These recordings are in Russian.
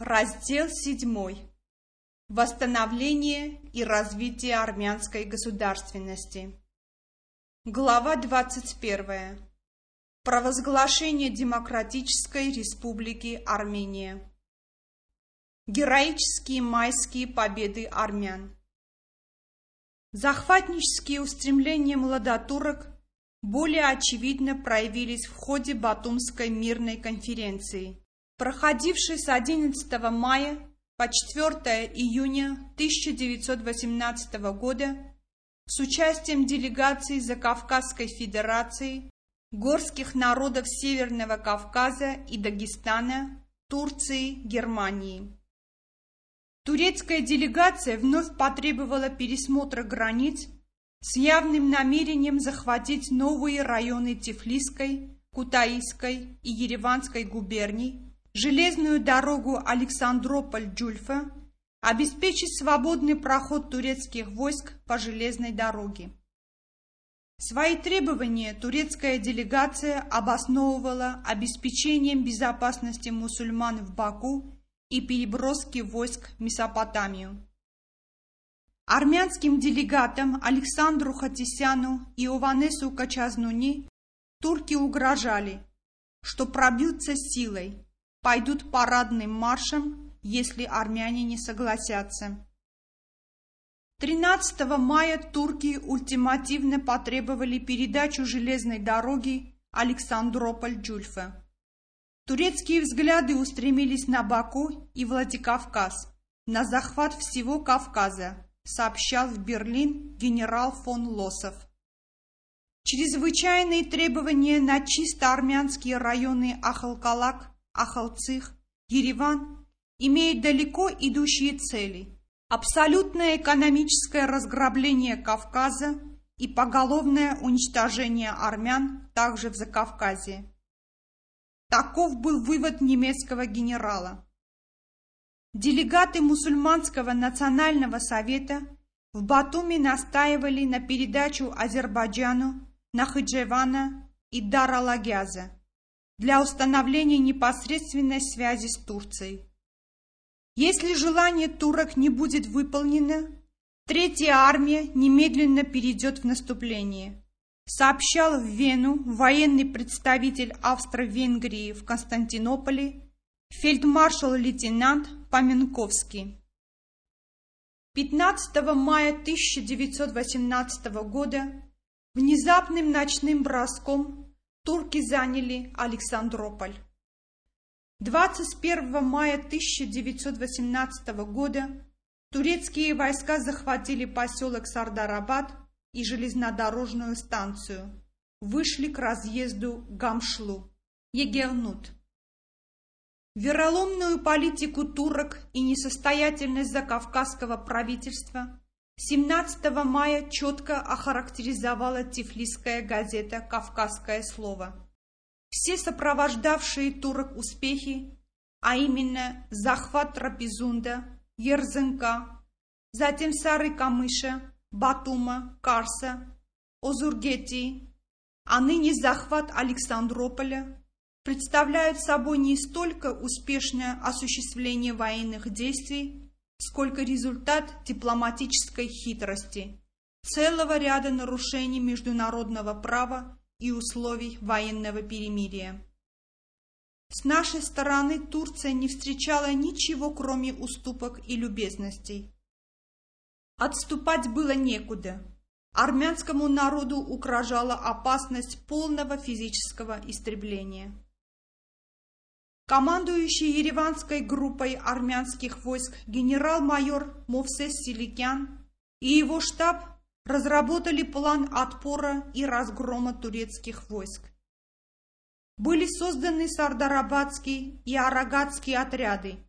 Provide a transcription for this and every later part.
Раздел 7. Восстановление и развитие армянской государственности. Глава 21. Провозглашение Демократической Республики Армения. Героические майские победы армян. Захватнические устремления младотурок более очевидно проявились в ходе Батумской мирной конференции – проходивший с 11 мая по 4 июня 1918 года с участием делегаций Закавказской Федерации, горских народов Северного Кавказа и Дагестана, Турции, Германии. Турецкая делегация вновь потребовала пересмотра границ с явным намерением захватить новые районы Тифлисской, Кутаисской и Ереванской губерний железную дорогу Александрополь-Джульфа, обеспечить свободный проход турецких войск по железной дороге. Свои требования турецкая делегация обосновывала обеспечением безопасности мусульман в Баку и переброски войск в Месопотамию. Армянским делегатам Александру Хатисяну и Ованесу Качазнуни турки угрожали, что пробьются силой, пойдут парадным маршем, если армяне не согласятся. 13 мая турки ультимативно потребовали передачу железной дороги Александрополь-Джульфа. Турецкие взгляды устремились на Баку и Владикавказ, на захват всего Кавказа, сообщал в Берлин генерал фон Лосов. Чрезвычайные требования на чисто армянские районы Ахалкалак Ахалцих, Ереван имеют далеко идущие цели. Абсолютное экономическое разграбление Кавказа и поголовное уничтожение армян также в Закавказье. Таков был вывод немецкого генерала. Делегаты мусульманского национального совета в Батуми настаивали на передачу Азербайджану, Нахиджевана и Даралагяза для установления непосредственной связи с Турцией. Если желание турок не будет выполнено, Третья армия немедленно перейдет в наступление, сообщал в Вену военный представитель Австро-Венгрии в Константинополе фельдмаршал-лейтенант Поменковский. 15 мая 1918 года внезапным ночным броском турки заняли Александрополь. 21 мая 1918 года турецкие войска захватили поселок Сардарабад и железнодорожную станцию, вышли к разъезду Гамшлу, Егернут. Вероломную политику турок и несостоятельность закавказского правительства 17 мая четко охарактеризовала тифлисская газета «Кавказское слово». Все сопровождавшие турок успехи, а именно захват Трапезунда, Ерзенка, затем Сары Камыша, Батума, Карса, Озургетии, а ныне захват Александрополя, представляют собой не столько успешное осуществление военных действий, сколько результат дипломатической хитрости, целого ряда нарушений международного права и условий военного перемирия. С нашей стороны Турция не встречала ничего, кроме уступок и любезностей. Отступать было некуда. Армянскому народу угрожала опасность полного физического истребления. Командующий Ереванской группой армянских войск генерал-майор Мовсес Силикян и его штаб разработали план отпора и разгрома турецких войск. Были созданы Сардарабадские и Арагатские отряды,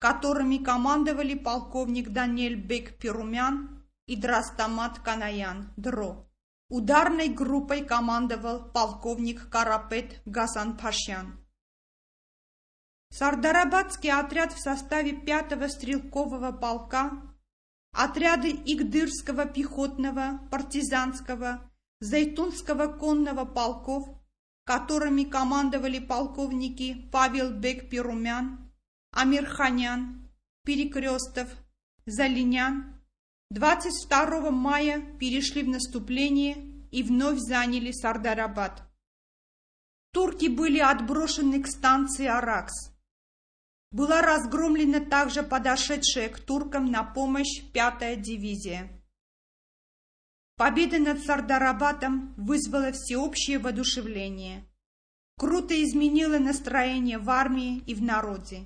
которыми командовали полковник Даниэль Бек Перумян и Драстамат Канаян Дро. Ударной группой командовал полковник Карапет Гасан Пашян. Сардарабадский отряд в составе 5-го стрелкового полка, отряды Игдырского пехотного, партизанского, Зайтунского конного полков, которыми командовали полковники Павел Бек-Перумян, Амирханян, Перекрестов, Залинян 22 мая перешли в наступление и вновь заняли Сардарабад. Турки были отброшены к станции Аракс. Была разгромлена также подошедшая к туркам на помощь пятая дивизия. Победа над Сардарабатом вызвала всеобщее воодушевление. Круто изменила настроение в армии и в народе.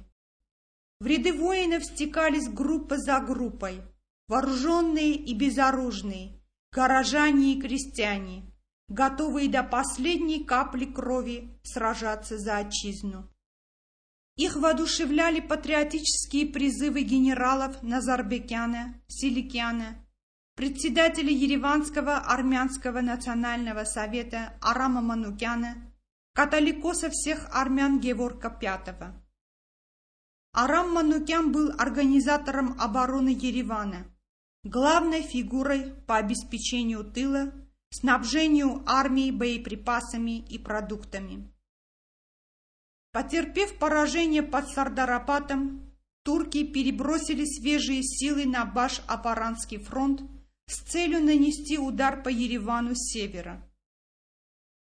В ряды воинов стекались группа за группой, вооруженные и безоружные, горожане и крестьяне, готовые до последней капли крови сражаться за отчизну. Их воодушевляли патриотические призывы генералов Назарбекяна, Силикяна, председателя Ереванского армянского национального совета Арама Манукяна, католикоса всех армян Геворка V. Арам Манукян был организатором обороны Еревана, главной фигурой по обеспечению тыла, снабжению армии боеприпасами и продуктами. Потерпев поражение под Сардарапатом, турки перебросили свежие силы на Баш-Апаранский фронт с целью нанести удар по Еревану с севера.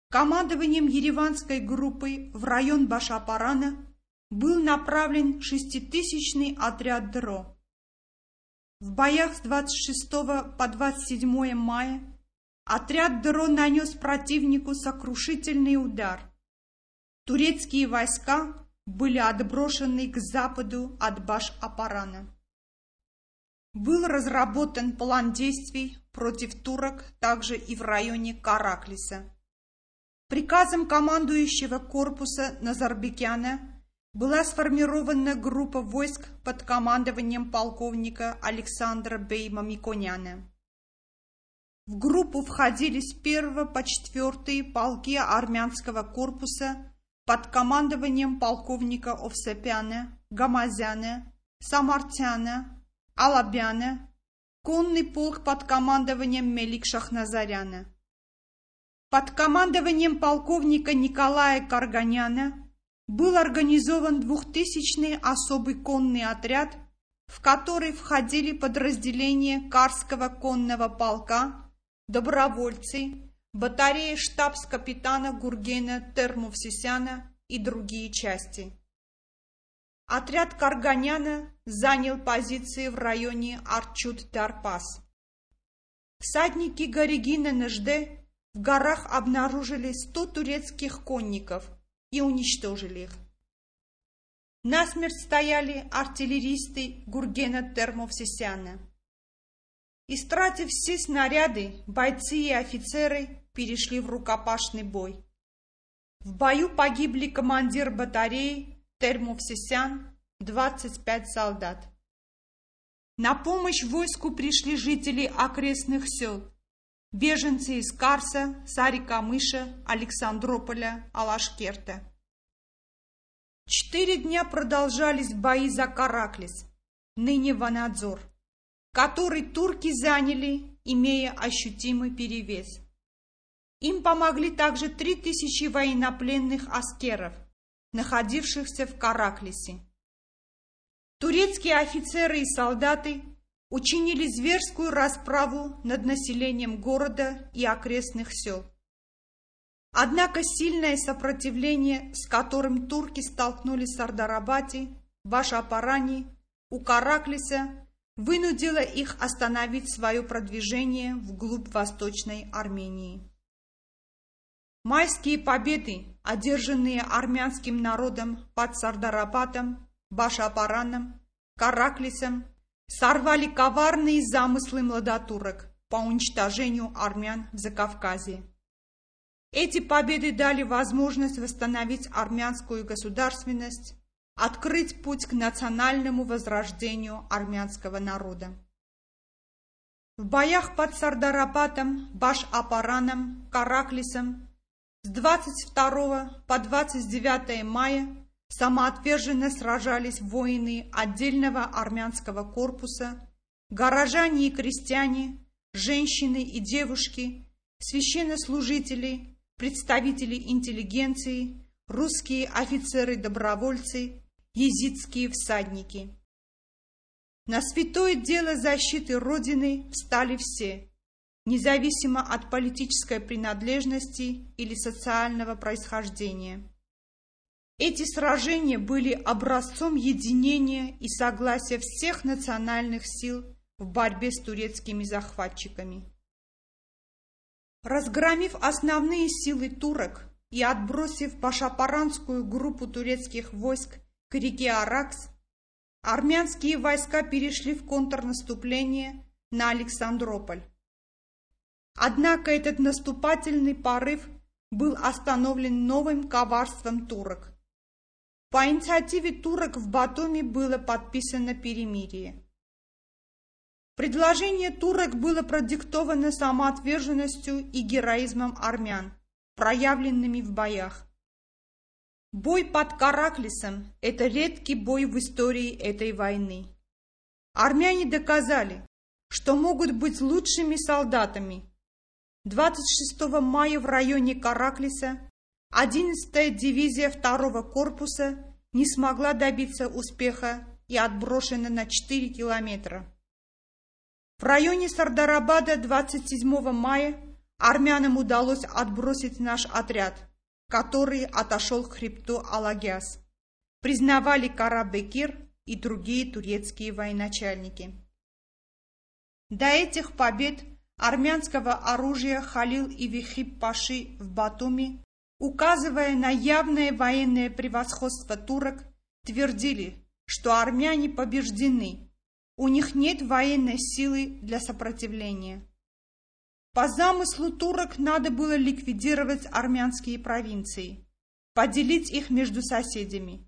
Командованием ереванской группы в район Башапарана был направлен шеститысячный отряд ДРО. В боях с 26 по 27 мая отряд ДРО нанес противнику сокрушительный удар. Турецкие войска были отброшены к западу от Баш-Апарана был разработан план действий против турок также и в районе Караклиса. Приказом командующего корпуса Назарбекяна была сформирована группа войск под командованием полковника Александра Бейма Миконяна. В группу входили с 1 по 4 полки армянского корпуса под командованием полковника Овсепяна, Гамазяна, Самартяна, Алабяна, конный полк под командованием Мелик Шахназаряна. Под командованием полковника Николая Карганяна был организован двухтысячный особый конный отряд, в который входили подразделения Карского конного полка, добровольцы, батарея штабс-капитана Гургена Термовсисяна и другие части. Отряд Карганяна занял позиции в районе Арчут-Тарпас. Всадники Горегина Нежде в горах обнаружили сто турецких конников и уничтожили их. Насмерть стояли артиллеристы Гургена Термовсисяна. Истратив все снаряды, бойцы и офицеры перешли в рукопашный бой. В бою погибли командир батареи Термовсисян, 25 солдат. На помощь войску пришли жители окрестных сел, беженцы из Карса, Сарикамыша, Александрополя, Алашкерта. Четыре дня продолжались бои за Караклис, ныне Ванадзор, который турки заняли, имея ощутимый перевес. Им помогли также три тысячи военнопленных аскеров, находившихся в Караклисе. Турецкие офицеры и солдаты учинили зверскую расправу над населением города и окрестных сел. Однако сильное сопротивление, с которым турки столкнулись в Сардарабате, Башапарани, у Караклиса, вынудило их остановить свое продвижение вглубь Восточной Армении. Майские победы, одержанные армянским народом под Сардарабатом, Башапараном, Караклисом, сорвали коварные замыслы младотурок по уничтожению армян в Закавказье. Эти победы дали возможность восстановить армянскую государственность, открыть путь к национальному возрождению армянского народа. В боях под Сардарабатом, Баш-Апараном, Караклисом с 22 по 29 мая самоотверженно сражались воины отдельного армянского корпуса, горожане и крестьяне, женщины и девушки, священнослужители, представители интеллигенции, русские офицеры-добровольцы езидские всадники. На святое дело защиты Родины встали все, независимо от политической принадлежности или социального происхождения. Эти сражения были образцом единения и согласия всех национальных сил в борьбе с турецкими захватчиками. Разгромив основные силы турок и отбросив пашапаранскую группу турецких войск к реке Аракс, армянские войска перешли в контрнаступление на Александрополь. Однако этот наступательный порыв был остановлен новым коварством турок. По инициативе турок в Батуми было подписано перемирие. Предложение турок было продиктовано самоотверженностью и героизмом армян, проявленными в боях. Бой под Караклисом – это редкий бой в истории этой войны. Армяне доказали, что могут быть лучшими солдатами. 26 мая в районе Караклиса 11-я дивизия 2-го корпуса не смогла добиться успеха и отброшена на 4 километра. В районе Сардарабада 27 мая армянам удалось отбросить наш отряд, который отошел к хребту Алагяс. Признавали Карабекир и другие турецкие военачальники. До этих побед армянского оружия Халил и Вихиб Паши в Батуми, указывая на явное военное превосходство турок, твердили, что армяне побеждены у них нет военной силы для сопротивления. По замыслу турок надо было ликвидировать армянские провинции, поделить их между соседями.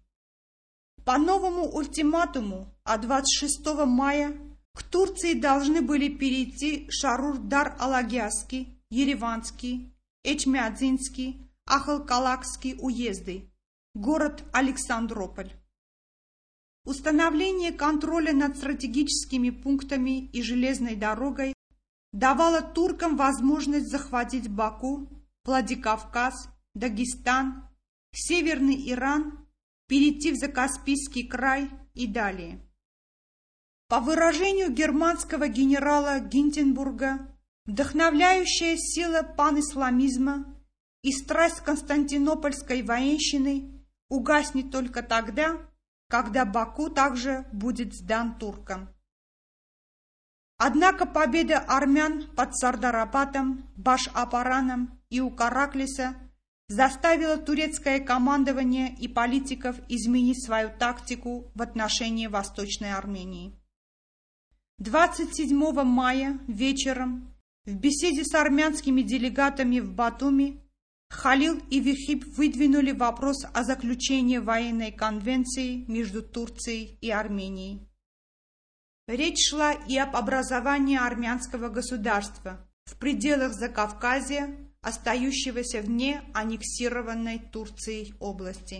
По новому ультиматуму от 26 мая к Турции должны были перейти Шарур-Дар-Алагяский, Ереванский, Эчмиадзинский, Ахалкалакский уезды, город Александрополь. Установление контроля над стратегическими пунктами и железной дорогой давало туркам возможность захватить Баку, Владикавказ, Дагестан, Северный Иран, перейти в Закаспийский край и далее. По выражению германского генерала Гинтенбурга, вдохновляющая сила панисламизма и страсть константинопольской военщины угаснет только тогда, когда Баку также будет сдан туркам. Однако победа армян под Сардарапатом, Баш-Апараном и у Караклиса заставила турецкое командование и политиков изменить свою тактику в отношении Восточной Армении. 27 мая вечером в беседе с армянскими делегатами в Батуми Халил и Вихиб выдвинули вопрос о заключении военной конвенции между Турцией и Арменией. Речь шла и об образовании армянского государства в пределах Закавказья, остающегося вне аннексированной Турцией области.